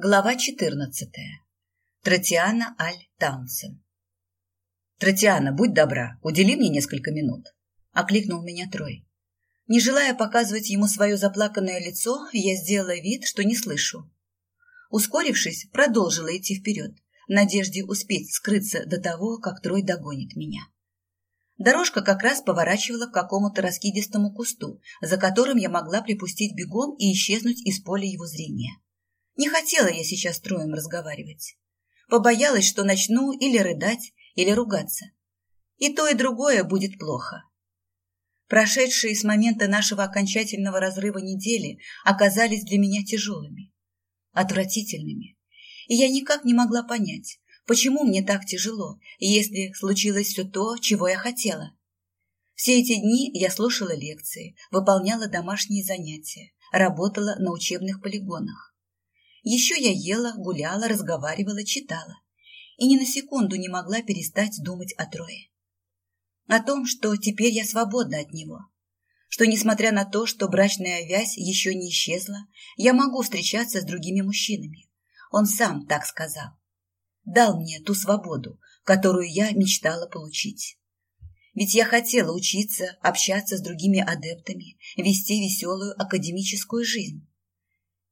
Глава 14. Тротиана Аль Таунсен. «Тротиана, будь добра, удели мне несколько минут», — окликнул меня Трой. Не желая показывать ему свое заплаканное лицо, я сделала вид, что не слышу. Ускорившись, продолжила идти вперед, в надежде успеть скрыться до того, как Трой догонит меня. Дорожка как раз поворачивала к какому-то раскидистому кусту, за которым я могла припустить бегом и исчезнуть из поля его зрения. Не хотела я сейчас с Троем разговаривать. Побоялась, что начну или рыдать, или ругаться. И то, и другое будет плохо. Прошедшие с момента нашего окончательного разрыва недели оказались для меня тяжелыми, отвратительными. И я никак не могла понять, почему мне так тяжело, если случилось все то, чего я хотела. Все эти дни я слушала лекции, выполняла домашние занятия, работала на учебных полигонах. Еще я ела, гуляла, разговаривала, читала. И ни на секунду не могла перестать думать о Трое. О том, что теперь я свободна от него. Что, несмотря на то, что брачная вязь еще не исчезла, я могу встречаться с другими мужчинами. Он сам так сказал. Дал мне ту свободу, которую я мечтала получить. Ведь я хотела учиться, общаться с другими адептами, вести веселую академическую жизнь.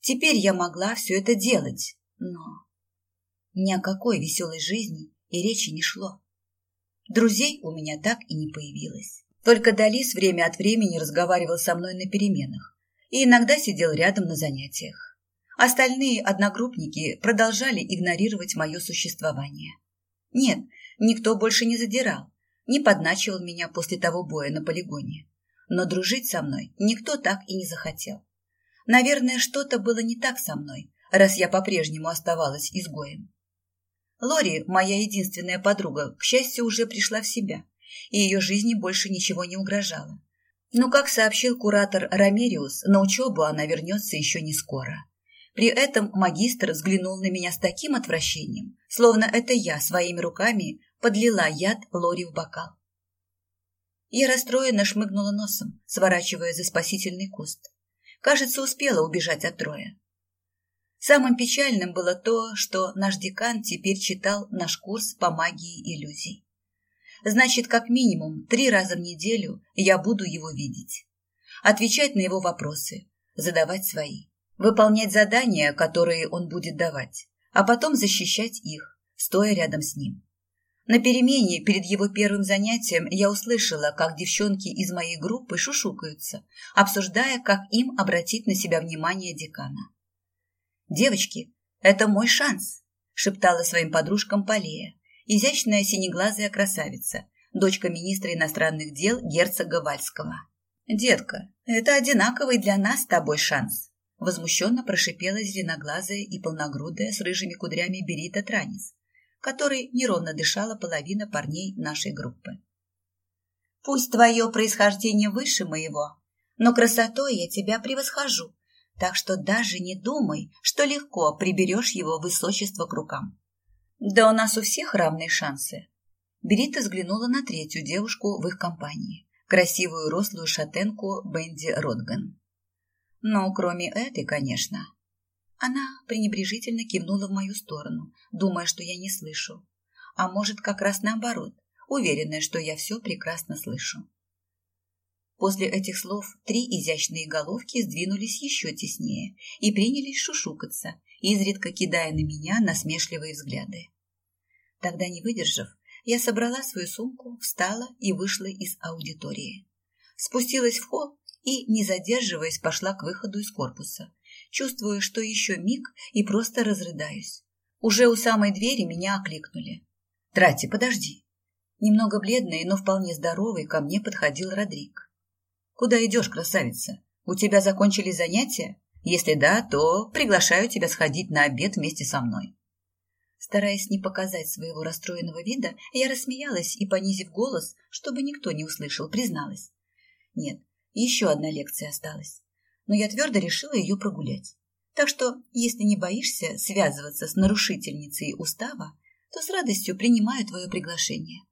Теперь я могла все это делать, но ни о какой веселой жизни и речи не шло. Друзей у меня так и не появилось. Только Далис время от времени разговаривал со мной на переменах и иногда сидел рядом на занятиях. Остальные одногруппники продолжали игнорировать мое существование. Нет, никто больше не задирал, не подначивал меня после того боя на полигоне. Но дружить со мной никто так и не захотел. Наверное, что-то было не так со мной, раз я по-прежнему оставалась изгоем. Лори, моя единственная подруга, к счастью, уже пришла в себя, и ее жизни больше ничего не угрожало. Но, как сообщил куратор Ромериус, на учебу она вернется еще не скоро. При этом магистр взглянул на меня с таким отвращением, словно это я своими руками подлила яд Лори в бокал. Я расстроенно шмыгнула носом, сворачивая за спасительный куст. Кажется, успела убежать от Троя. Самым печальным было то, что наш декан теперь читал наш курс по магии иллюзий. Значит, как минимум три раза в неделю я буду его видеть. Отвечать на его вопросы, задавать свои, выполнять задания, которые он будет давать, а потом защищать их, стоя рядом с ним. На перемене перед его первым занятием я услышала, как девчонки из моей группы шушукаются, обсуждая, как им обратить на себя внимание декана. «Девочки, это мой шанс», — шептала своим подружкам Полея, изящная синеглазая красавица, дочка министра иностранных дел герцога Вальского. «Детка, это одинаковый для нас с тобой шанс», — возмущенно прошипела зеленоглазая и полногрудая с рыжими кудрями Берита Транис которой неровно дышала половина парней нашей группы. «Пусть твое происхождение выше моего, но красотой я тебя превосхожу, так что даже не думай, что легко приберешь его высочество к рукам. Да у нас у всех равные шансы». Берита взглянула на третью девушку в их компании, красивую рослую шатенку Бенди Ротган. «Ну, кроме этой, конечно», она пренебрежительно кивнула в мою сторону, думая, что я не слышу. А может, как раз наоборот, уверенная, что я все прекрасно слышу. После этих слов три изящные головки сдвинулись еще теснее и принялись шушукаться, изредка кидая на меня насмешливые взгляды. Тогда, не выдержав, я собрала свою сумку, встала и вышла из аудитории. Спустилась в холл и, не задерживаясь, пошла к выходу из корпуса, чувствуя, что еще миг и просто разрыдаюсь. Уже у самой двери меня окликнули. «Трати, подожди». Немного бледный, но вполне здоровый, ко мне подходил Родрик. «Куда идешь, красавица? У тебя закончились занятия? Если да, то приглашаю тебя сходить на обед вместе со мной». Стараясь не показать своего расстроенного вида, я рассмеялась и, понизив голос, чтобы никто не услышал, призналась. Нет, еще одна лекция осталась но я твердо решила ее прогулять. Так что, если не боишься связываться с нарушительницей устава, то с радостью принимаю твое приглашение.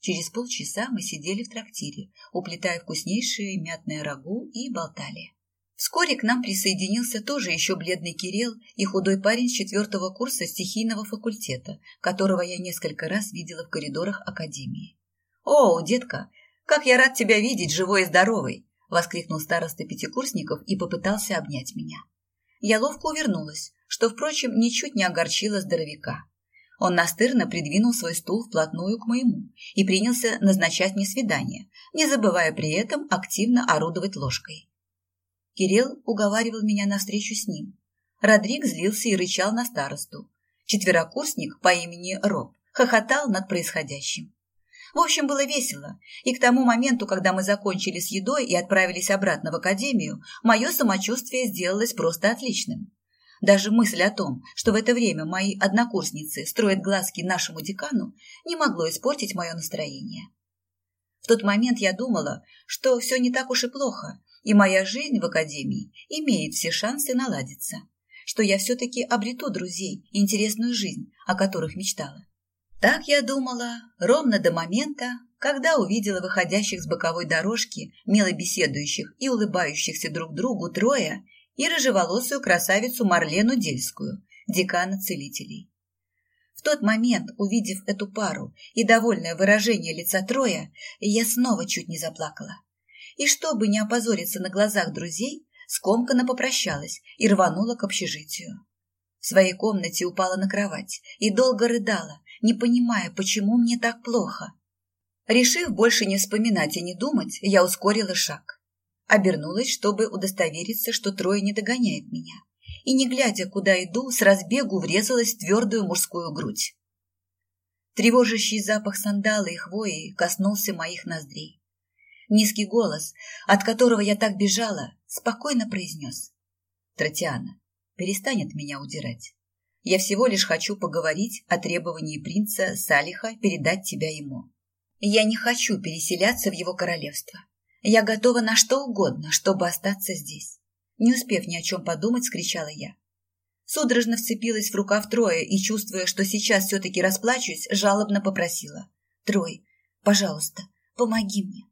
Через полчаса мы сидели в трактире, уплетая вкуснейшее мятное рагу и болтали. Вскоре к нам присоединился тоже еще бледный Кирилл и худой парень с четвертого курса стихийного факультета, которого я несколько раз видела в коридорах академии. «О, детка, как я рад тебя видеть, живой и здоровый!» – воскликнул староста пятикурсников и попытался обнять меня. Я ловко увернулась, что, впрочем, ничуть не огорчило здоровяка. Он настырно придвинул свой стул вплотную к моему и принялся назначать мне свидание, не забывая при этом активно орудовать ложкой. Кирилл уговаривал меня на встречу с ним. Родрик злился и рычал на старосту. Четверокурсник по имени Роб хохотал над происходящим. В общем, было весело, и к тому моменту, когда мы закончили с едой и отправились обратно в академию, мое самочувствие сделалось просто отличным. Даже мысль о том, что в это время мои однокурсницы строят глазки нашему декану, не могло испортить мое настроение. В тот момент я думала, что все не так уж и плохо, и моя жизнь в академии имеет все шансы наладиться, что я все-таки обрету друзей и интересную жизнь, о которых мечтала. Так я думала ровно до момента, когда увидела выходящих с боковой дорожки, мило беседующих и улыбающихся друг другу трое и рыжеволосую красавицу Марлену Дельскую, декана целителей. В тот момент, увидев эту пару и довольное выражение лица Троя, я снова чуть не заплакала и, чтобы не опозориться на глазах друзей, скомканно попрощалась и рванула к общежитию. В своей комнате упала на кровать и долго рыдала, не понимая, почему мне так плохо. Решив больше не вспоминать и не думать, я ускорила шаг. Обернулась, чтобы удостовериться, что трое не догоняет меня, и, не глядя, куда иду, с разбегу врезалась в твердую мужскую грудь. Тревожащий запах сандала и хвои коснулся моих ноздрей. Низкий голос, от которого я так бежала, спокойно произнес. «Тротиана, перестань от меня удирать. Я всего лишь хочу поговорить о требовании принца Салиха передать тебя ему. Я не хочу переселяться в его королевство. Я готова на что угодно, чтобы остаться здесь». Не успев ни о чем подумать, скричала я. Судорожно вцепилась в рукав Троя и, чувствуя, что сейчас все-таки расплачусь, жалобно попросила. «Трой, пожалуйста, помоги мне.